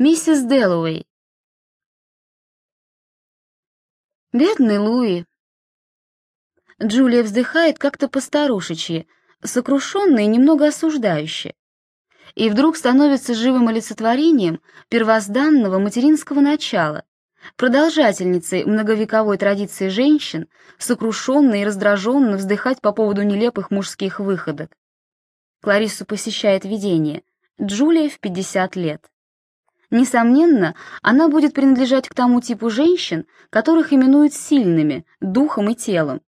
Миссис Дэллоуэй. Бедный Луи. Джулия вздыхает как-то постарушечье, сокрушенно и немного осуждающе. И вдруг становится живым олицетворением первозданного материнского начала, продолжательницей многовековой традиции женщин, сокрушенно и раздраженно вздыхать по поводу нелепых мужских выходок. Клариссу посещает видение. Джулия в 50 лет. Несомненно, она будет принадлежать к тому типу женщин, которых именуют сильными, духом и телом.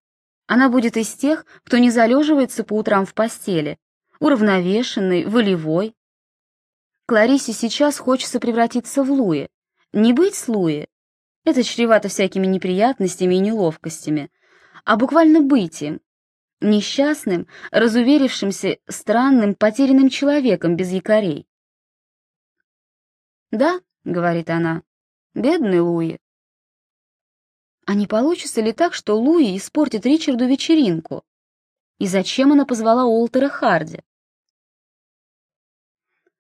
Она будет из тех, кто не залеживается по утрам в постели, уравновешенной, волевой. Кларисе сейчас хочется превратиться в Луи. Не быть с Луи, это чревато всякими неприятностями и неловкостями, а буквально быть им, несчастным, разуверившимся, странным, потерянным человеком без якорей. «Да», — говорит она, — «бедный Луи». А не получится ли так, что Луи испортит Ричарду вечеринку? И зачем она позвала Уолтера Харди?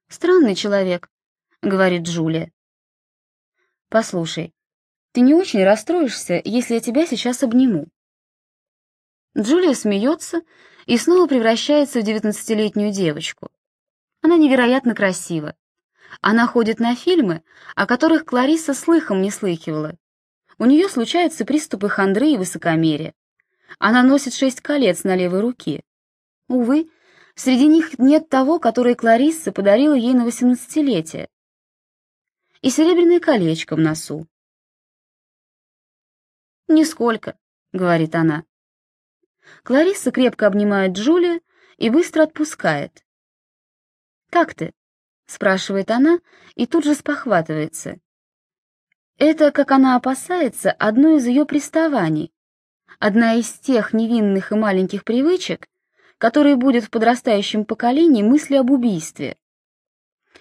«Странный человек», — говорит Джулия. «Послушай, ты не очень расстроишься, если я тебя сейчас обниму». Джулия смеется и снова превращается в девятнадцатилетнюю девочку. Она невероятно красива. Она ходит на фильмы, о которых Клариса слыхом не слыхивала. У нее случаются приступы хандры и высокомерия. Она носит шесть колец на левой руке. Увы, среди них нет того, которое Кларисса подарила ей на восемнадцатилетие. И серебряное колечко в носу. «Нисколько», — говорит она. Кларисса крепко обнимает Джулия и быстро отпускает. «Как ты?» — спрашивает она и тут же спохватывается. Это, как она опасается, одно из ее приставаний, одна из тех невинных и маленьких привычек, которые будет в подрастающем поколении мысли об убийстве.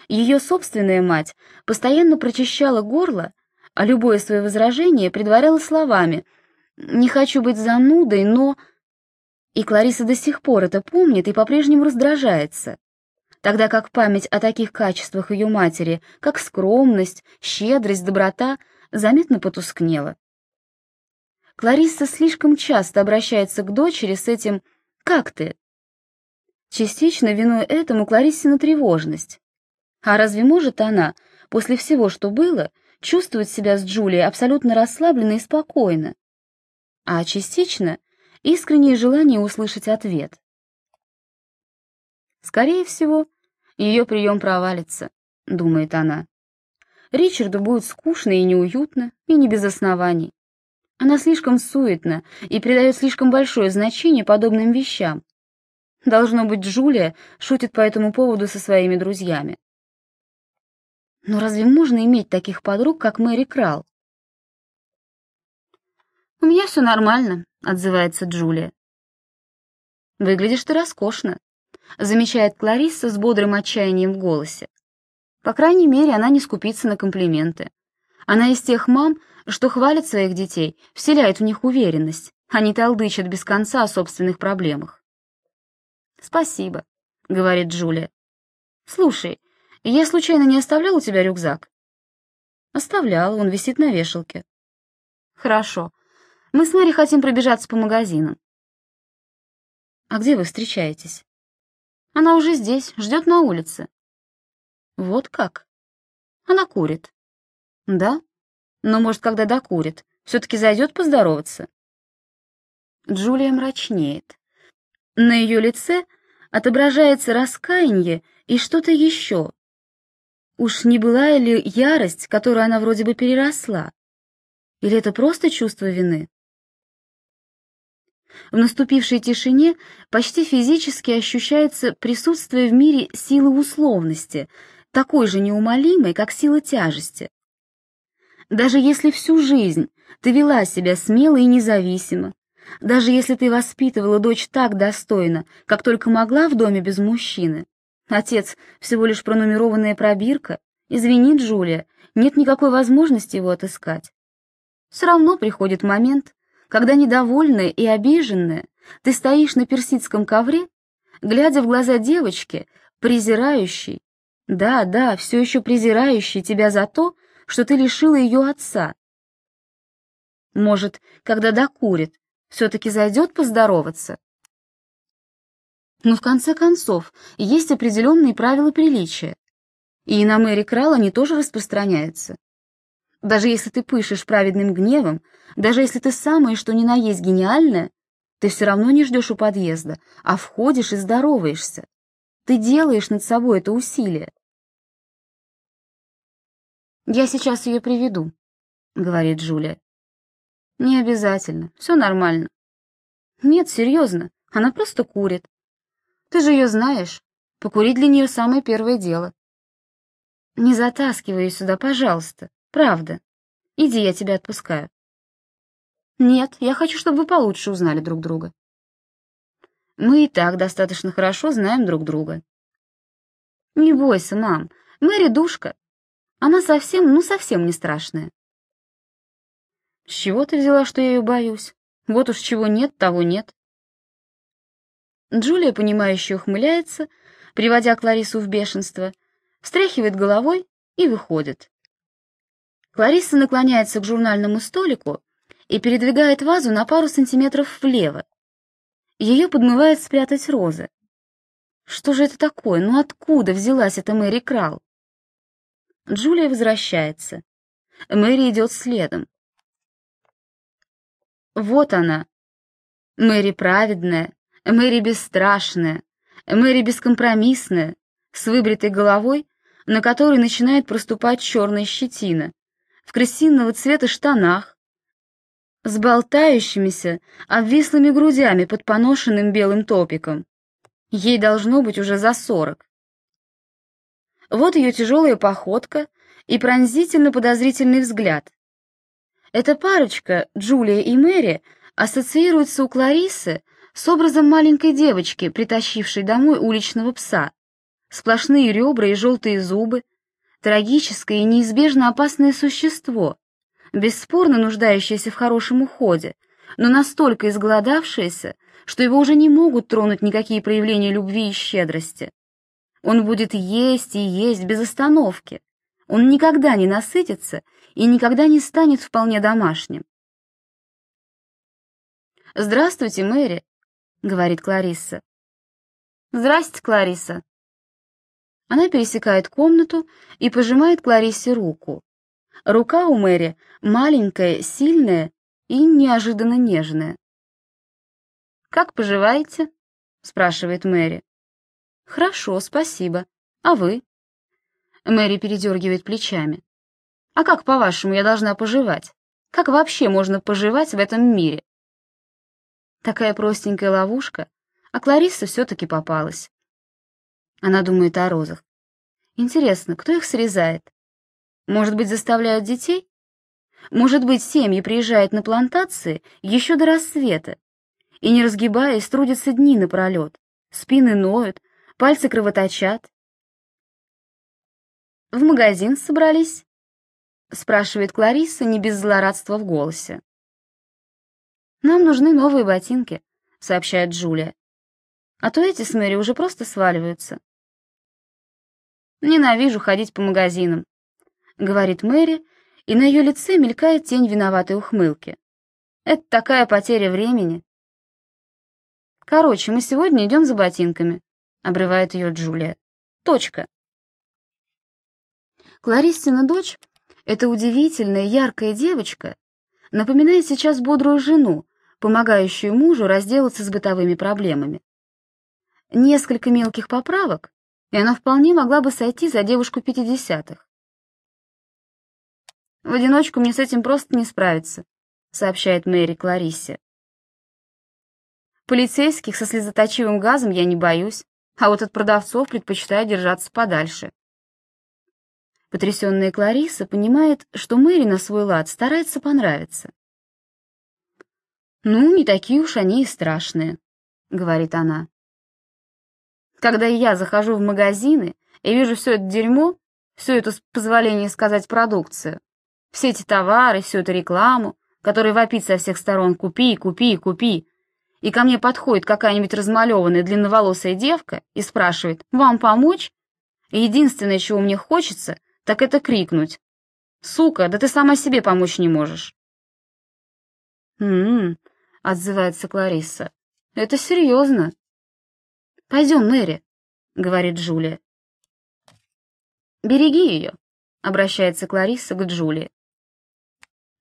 Ее собственная мать постоянно прочищала горло а любое свое возражение предваряла словами «не хочу быть занудой, но...» И Клариса до сих пор это помнит и по-прежнему раздражается, тогда как память о таких качествах ее матери, как скромность, щедрость, доброта, заметно потускнела. Клариса слишком часто обращается к дочери с этим «как ты?». Частично виной этому Клариссина тревожность. А разве может она, после всего, что было, чувствовать себя с Джулией абсолютно расслабленно и спокойно, а частично искреннее желание услышать ответ. Скорее всего, ее прием провалится, думает она. Ричарду будет скучно и неуютно, и не без оснований. Она слишком суетна и придает слишком большое значение подобным вещам. Должно быть, Джулия шутит по этому поводу со своими друзьями. Но разве можно иметь таких подруг, как Мэри Крал? «У меня все нормально», — отзывается Джулия. «Выглядишь ты роскошно», — замечает Кларисса с бодрым отчаянием в голосе. По крайней мере, она не скупится на комплименты. Она из тех мам, что хвалят своих детей, вселяет в них уверенность, а не без конца о собственных проблемах. «Спасибо», — говорит Джулия. «Слушай, я случайно не оставлял у тебя рюкзак? Оставлял, он висит на вешалке. Хорошо. Мы с Мэри хотим пробежаться по магазинам. А где вы встречаетесь? Она уже здесь, ждет на улице. Вот как? Она курит. Да? Но, может, когда докурит, все-таки зайдет поздороваться? Джулия мрачнеет. На ее лице отображается раскаяние и что-то еще, Уж не была ли ярость, которую она вроде бы переросла? Или это просто чувство вины? В наступившей тишине почти физически ощущается присутствие в мире силы условности, такой же неумолимой, как сила тяжести. Даже если всю жизнь ты вела себя смело и независимо, даже если ты воспитывала дочь так достойно, как только могла в доме без мужчины, Отец всего лишь пронумерованная пробирка. Извини, Джулия, нет никакой возможности его отыскать. Все равно приходит момент, когда недовольная и обиженная ты стоишь на персидском ковре, глядя в глаза девочки, презирающей, Да, да, все еще презирающий тебя за то, что ты лишила ее отца. Может, когда докурит, все-таки зайдет поздороваться? Но в конце концов, есть определенные правила приличия. И на Мэри Крал они тоже распространяются. Даже если ты пышешь праведным гневом, даже если ты самое что ни на есть гениальное, ты все равно не ждешь у подъезда, а входишь и здороваешься. Ты делаешь над собой это усилие. «Я сейчас ее приведу», — говорит Джулия. «Не обязательно, все нормально». «Нет, серьезно, она просто курит. Ты же ее знаешь. Покурить для нее самое первое дело. Не затаскивай ее сюда, пожалуйста. Правда. Иди, я тебя отпускаю. Нет, я хочу, чтобы вы получше узнали друг друга. Мы и так достаточно хорошо знаем друг друга. Не бойся, мам. Мэри душка. Она совсем, ну совсем не страшная. С чего ты взяла, что я ее боюсь? Вот уж чего нет, того нет. Джулия, понимающе ухмыляется, приводя Кларису в бешенство, встряхивает головой и выходит. Клариса наклоняется к журнальному столику и передвигает вазу на пару сантиметров влево. Ее подмывает спрятать розы. Что же это такое? Ну откуда взялась эта Мэри Крал? Джулия возвращается. Мэри идет следом. Вот она. Мэри праведная, Мэри бесстрашная, Мэри бескомпромиссная, с выбритой головой, на которой начинает проступать черная щетина, в крысиного цвета штанах, с болтающимися, обвислыми грудями под поношенным белым топиком. Ей должно быть уже за сорок. Вот ее тяжелая походка и пронзительно подозрительный взгляд. Эта парочка, Джулия и Мэри, ассоциируется у Кларисы с образом маленькой девочки, притащившей домой уличного пса. Сплошные ребра и желтые зубы, трагическое и неизбежно опасное существо, бесспорно нуждающееся в хорошем уходе, но настолько изголодавшееся, что его уже не могут тронуть никакие проявления любви и щедрости. Он будет есть и есть без остановки. Он никогда не насытится и никогда не станет вполне домашним. «Здравствуйте, Мэри», — говорит Кларисса. «Здрасте, Клариса». Она пересекает комнату и пожимает Клариссе руку. Рука у Мэри маленькая, сильная и неожиданно нежная. «Как поживаете?» — спрашивает Мэри. «Хорошо, спасибо. А вы?» Мэри передергивает плечами. «А как, по-вашему, я должна поживать? Как вообще можно поживать в этом мире?» Такая простенькая ловушка, а Кларисса все-таки попалась. Она думает о розах. Интересно, кто их срезает? Может быть, заставляют детей? Может быть, семьи приезжают на плантации еще до рассвета и, не разгибаясь, трудятся дни напролет, спины ноют, пальцы кровоточат. «В магазин собрались?» — спрашивает Кларисса не без злорадства в голосе. «Нам нужны новые ботинки», — сообщает Джулия. «А то эти с Мэри уже просто сваливаются». «Ненавижу ходить по магазинам», — говорит Мэри, и на ее лице мелькает тень виноватой ухмылки. «Это такая потеря времени». «Короче, мы сегодня идем за ботинками», — обрывает ее Джулия. «Точка». Клариссина дочь, эта удивительная яркая девочка, напоминает сейчас бодрую жену, помогающую мужу разделаться с бытовыми проблемами. Несколько мелких поправок, и она вполне могла бы сойти за девушку пятидесятых. «В одиночку мне с этим просто не справиться», — сообщает Мэри Клариссе. «Полицейских со слезоточивым газом я не боюсь, а вот от продавцов предпочитаю держаться подальше». Потрясенная Клариса понимает, что Мэри на свой лад старается понравиться. «Ну, не такие уж они и страшные», — говорит она. «Когда я захожу в магазины и вижу все это дерьмо, всю эту, с позволения сказать, продукцию, все эти товары, всю эту рекламу, которая вопит со всех сторон «купи, купи, купи», и ко мне подходит какая-нибудь размалеванная длинноволосая девка и спрашивает «Вам помочь?» Единственное, чего мне хочется, так это крикнуть. Сука, да ты сама себе помочь не можешь. «М-м-м», отзывается Кларисса, — «это серьезно». «Пойдем, Мэри», — говорит Джулия. «Береги ее», — обращается Кларисса к Джулии.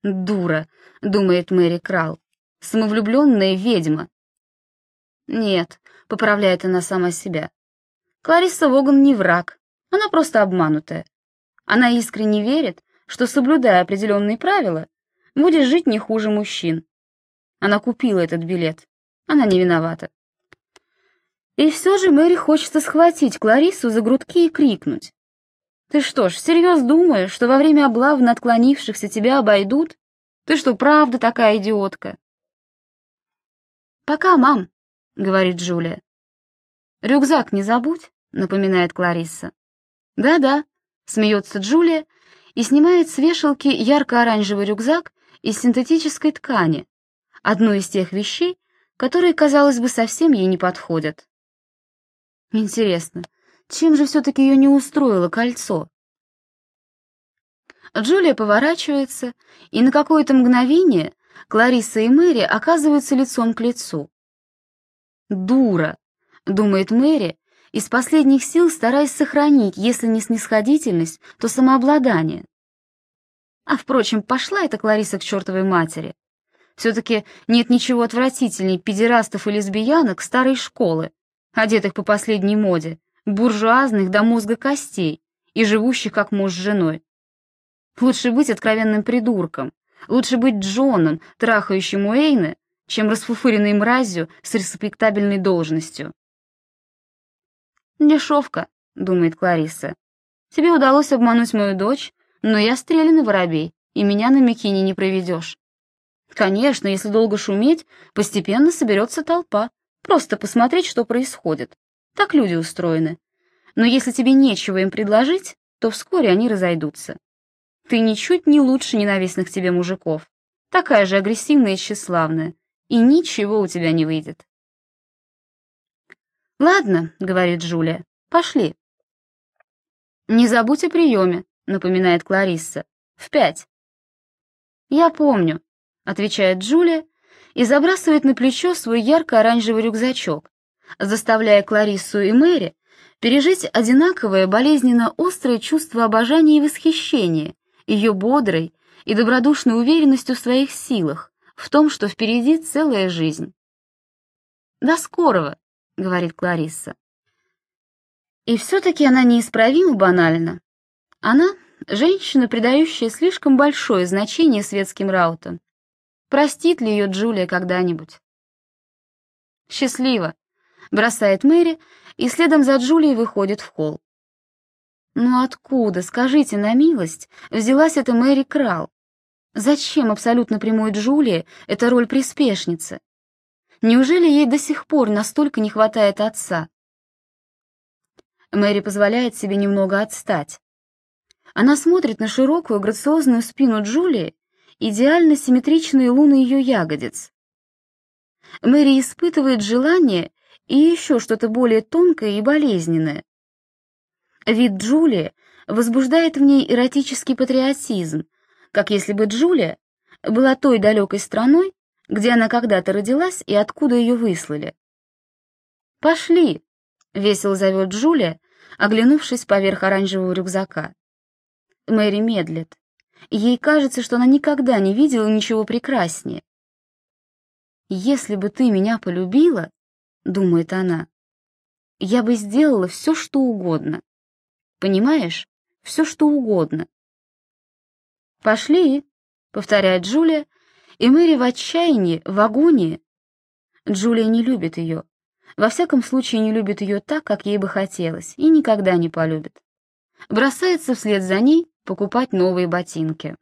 «Дура», — думает Мэри Крал, — «самовлюбленная ведьма». «Нет», — поправляет она сама себя. «Кларисса Воган не враг, она просто обманутая. Она искренне верит, что, соблюдая определенные правила, будет жить не хуже мужчин. Она купила этот билет, она не виновата. И все же Мэри хочется схватить Клариссу за грудки и крикнуть. Ты что ж, всерьез думаешь, что во время облавы на отклонившихся тебя обойдут? Ты что, правда такая идиотка? Пока, мам, говорит Джулия. Рюкзак не забудь, напоминает Кларисса. Да-да, смеется Джулия и снимает с вешалки ярко-оранжевый рюкзак из синтетической ткани, одну из тех вещей, которые, казалось бы, совсем ей не подходят. Интересно, чем же все-таки ее не устроило кольцо? Джулия поворачивается, и на какое-то мгновение Клариса и Мэри оказываются лицом к лицу. «Дура!» — думает Мэри, из последних сил стараясь сохранить, если не снисходительность, то самообладание. А, впрочем, пошла эта Клариса к чертовой матери. Все-таки нет ничего отвратительней педерастов и лесбиянок старой школы, одетых по последней моде, буржуазных до мозга костей и живущих как муж с женой. Лучше быть откровенным придурком, лучше быть Джоном, трахающим Уэйна, чем расфуфыренной мразью с респектабельной должностью. «Дешевка», — думает Клариса. «Тебе удалось обмануть мою дочь, но я стреляный воробей, и меня на Микине не проведешь. Конечно, если долго шуметь, постепенно соберется толпа, просто посмотреть, что происходит. Так люди устроены. Но если тебе нечего им предложить, то вскоре они разойдутся. Ты ничуть не лучше ненавистных тебе мужиков, такая же агрессивная и тщеславная, и ничего у тебя не выйдет. «Ладно», — говорит Джулия, — «пошли». «Не забудь о приеме», — напоминает Кларисса. «В пять». «Я помню», — отвечает Джулия и забрасывает на плечо свой ярко-оранжевый рюкзачок, заставляя Клариссу и Мэри пережить одинаковое болезненно острое чувство обожания и восхищения ее бодрой и добродушной уверенностью в своих силах, в том, что впереди целая жизнь. «До скорого», говорит Кларисса. И все-таки она неисправимо банальна. Она — женщина, придающая слишком большое значение светским раутам. Простит ли ее Джулия когда-нибудь? «Счастливо», — бросает Мэри, и следом за Джулией выходит в холл. Но откуда, скажите на милость, взялась эта Мэри Крал? Зачем абсолютно прямой Джулии эта роль приспешницы? Неужели ей до сих пор настолько не хватает отца? Мэри позволяет себе немного отстать. Она смотрит на широкую грациозную спину Джулии, идеально симметричные луны ее ягодиц. Мэри испытывает желание и еще что-то более тонкое и болезненное. Вид Джулии возбуждает в ней эротический патриотизм, как если бы Джулия была той далекой страной, где она когда-то родилась и откуда ее выслали. «Пошли!» — весело зовет Джулия, оглянувшись поверх оранжевого рюкзака. Мэри медлит. Ей кажется, что она никогда не видела ничего прекраснее. «Если бы ты меня полюбила, — думает она, — я бы сделала все, что угодно. Понимаешь, все, что угодно». «Пошли!» — повторяет Джулия, и Мэри в отчаянии, в агонии. Джулия не любит ее. Во всяком случае, не любит ее так, как ей бы хотелось, и никогда не полюбит. Бросается вслед за ней покупать новые ботинки.